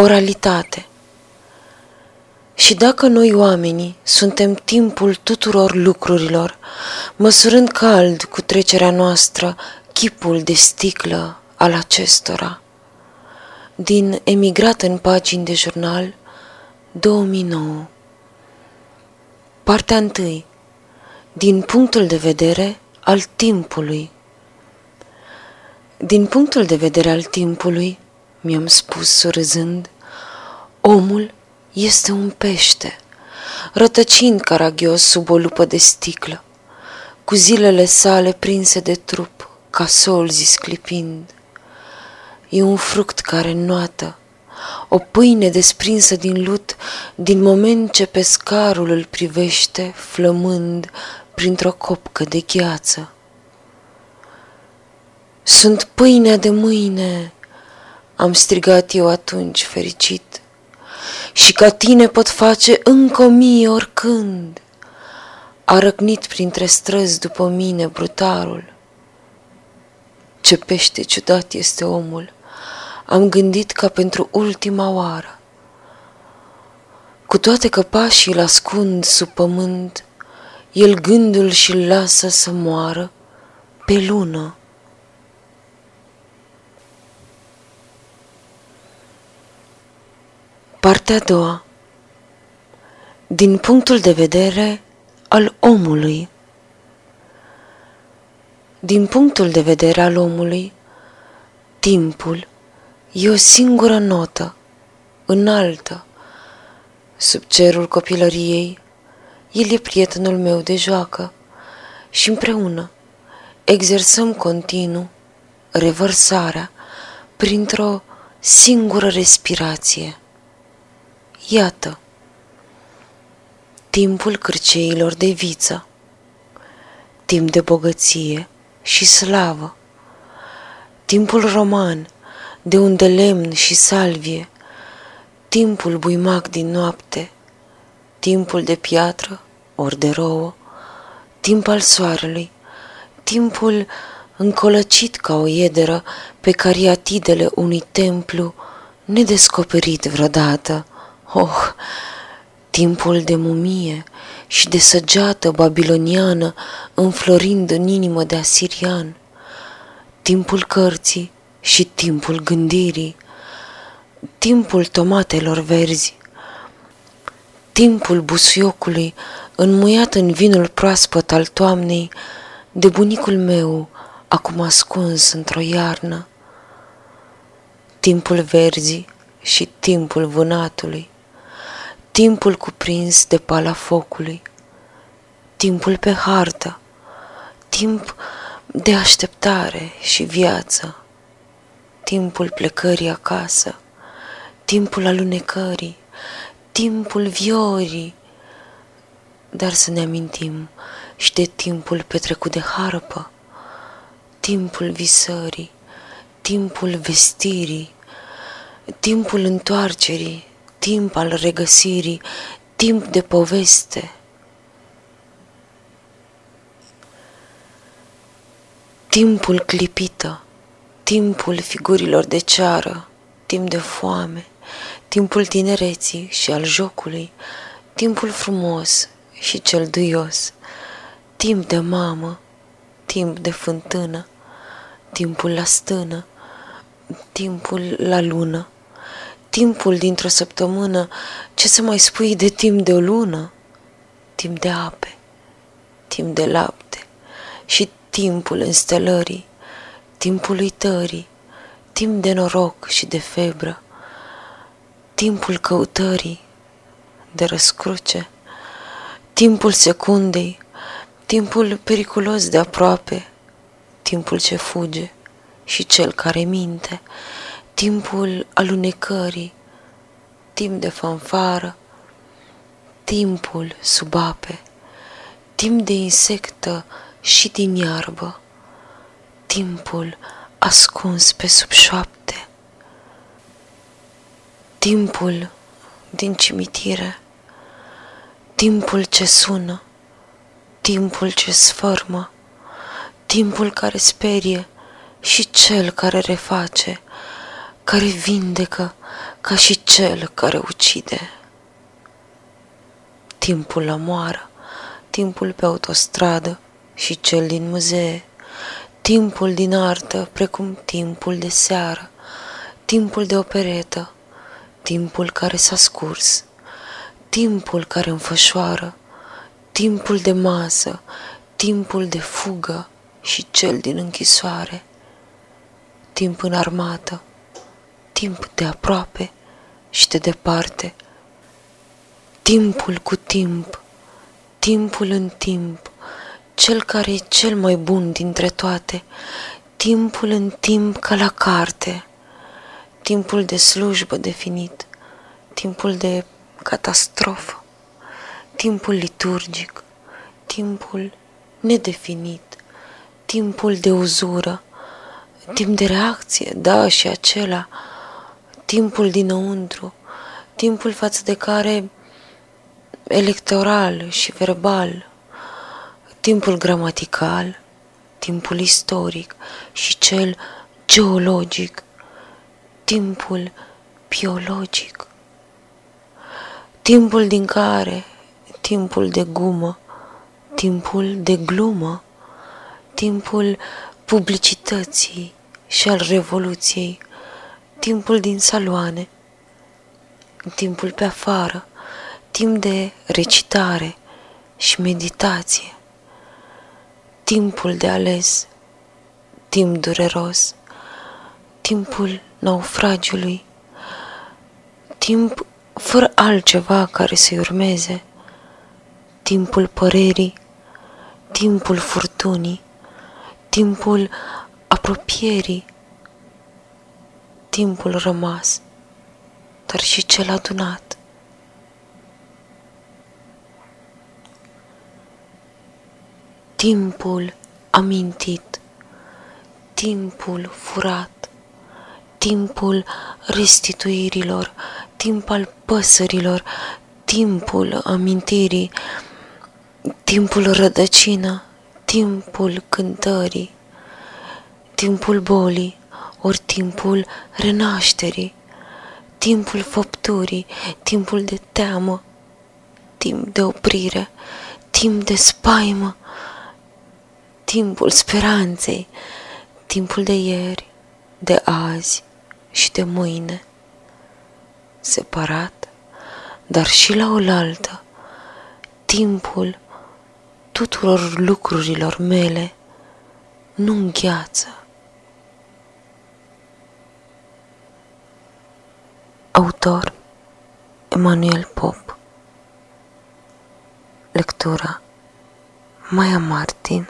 Oralitate. Și dacă noi oamenii suntem timpul tuturor lucrurilor, măsurând cald cu trecerea noastră chipul de sticlă al acestora, din Emigrat în pagini de jurnal 2009 Partea 1 Din punctul de vedere al timpului. Din punctul de vedere al timpului, mi-am spus surâzând, omul este un pește, rătăcind caragios sub o lupă de sticlă, cu zilele sale prinse de trup, ca solzi sclipind. E un fruct care noată, o pâine desprinsă din lut, din moment ce pescarul îl privește, flămând printr-o copcă de gheață. Sunt pâinea de mâine, am strigat eu atunci fericit, și ca tine pot face încă o mie oricând. A răcnit printre străzi după mine brutarul. Ce pește ciudat este omul! am gândit ca pentru ultima oară. Cu toate că pașii îl ascund sub pământ, el gândul și-l lasă să moară pe lună. Partea a doua Din punctul de vedere al omului Din punctul de vedere al omului, timpul E o singură notă, înaltă, sub cerul copilăriei. El e prietenul meu de joacă și împreună exersăm continuu revărsarea printr-o singură respirație. Iată, timpul cârceilor de viță, timp de bogăție și slavă, timpul roman – de unde lemn și salvie, timpul buimac din noapte, timpul de piatră ori de rouă, timp al soarelui, timpul încolăcit ca o iederă pe cariatidele unui templu nedescoperit vreodată. Oh, timpul de mumie și de săgeată babiloniană înflorind în inimă de asirian, timpul cărții, și timpul gândirii, timpul tomatelor verzi, timpul busuiocului înmuiat în vinul proaspăt al toamnei de bunicul meu, acum ascuns într-o iarnă, timpul verzii și timpul vânatului, timpul cuprins de pala focului, timpul pe hartă, timp de așteptare și viață. Timpul plecării acasă, timpul alunecării, timpul viorii, dar să ne amintim și de timpul petrecut de harpă, timpul visării, timpul vestirii, timpul întoarcerii, timp al regăsirii, timp de poveste. Timpul clipită, timpul figurilor de ceară, timp de foame, timpul tinereții și al jocului, timpul frumos și cel duios, timp de mamă, timp de fântână, timpul la stână, timpul la lună, timpul dintr-o săptămână, ce să mai spui de timp de o lună, timp de ape, timp de lapte și timpul înstelării, timpul uitării, timp de noroc și de febră, timpul căutării, de răscruce, timpul secundei, timpul periculos de aproape, timpul ce fuge și cel care minte, timpul alunecării, timp de fanfară, timpul sub ape, timp de insectă și din iarbă, timpul ascuns pe sub șoapte, timpul din cimitire, timpul ce sună, timpul ce sfărmă, timpul care sperie și cel care reface, care vindecă, ca și cel care ucide. Timpul la moară, timpul pe autostradă și cel din muzee, timpul din artă precum timpul de seară, timpul de operetă, timpul care s-a scurs, timpul care înfășoară, timpul de masă, timpul de fugă și cel din închisoare, timp în armată, timp de aproape și de departe, timpul cu timp, timpul în timp, cel care e cel mai bun dintre toate, timpul în timp ca la carte, timpul de slujbă definit, timpul de catastrofă, timpul liturgic, timpul nedefinit, timpul de uzură, timp de reacție, da, și acela, timpul dinăuntru, timpul față de care electoral și verbal, timpul gramatical, timpul istoric și cel geologic, timpul biologic, timpul din care, timpul de gumă, timpul de glumă, timpul publicității și al revoluției, timpul din saloane, timpul pe afară, timp de recitare și meditație, timpul de ales, timp dureros, timpul naufragiului, timp fără altceva care să-i urmeze, timpul părerii, timpul furtunii, timpul apropierii, timpul rămas, dar și cel adunat. Timpul amintit, timpul furat, timpul restituirilor, timp al păsărilor, timpul amintirii, timpul rădăcină, timpul cântării, timpul bolii, ori timpul renașterii, timpul făpturii, timpul de teamă, timp de oprire, timp de spaimă, timpul speranței, timpul de ieri, de azi și de mâine, separat, dar și la oaltă, timpul tuturor lucrurilor mele nu îngheață. Autor Emanuel Pop. Lectura Maia Martin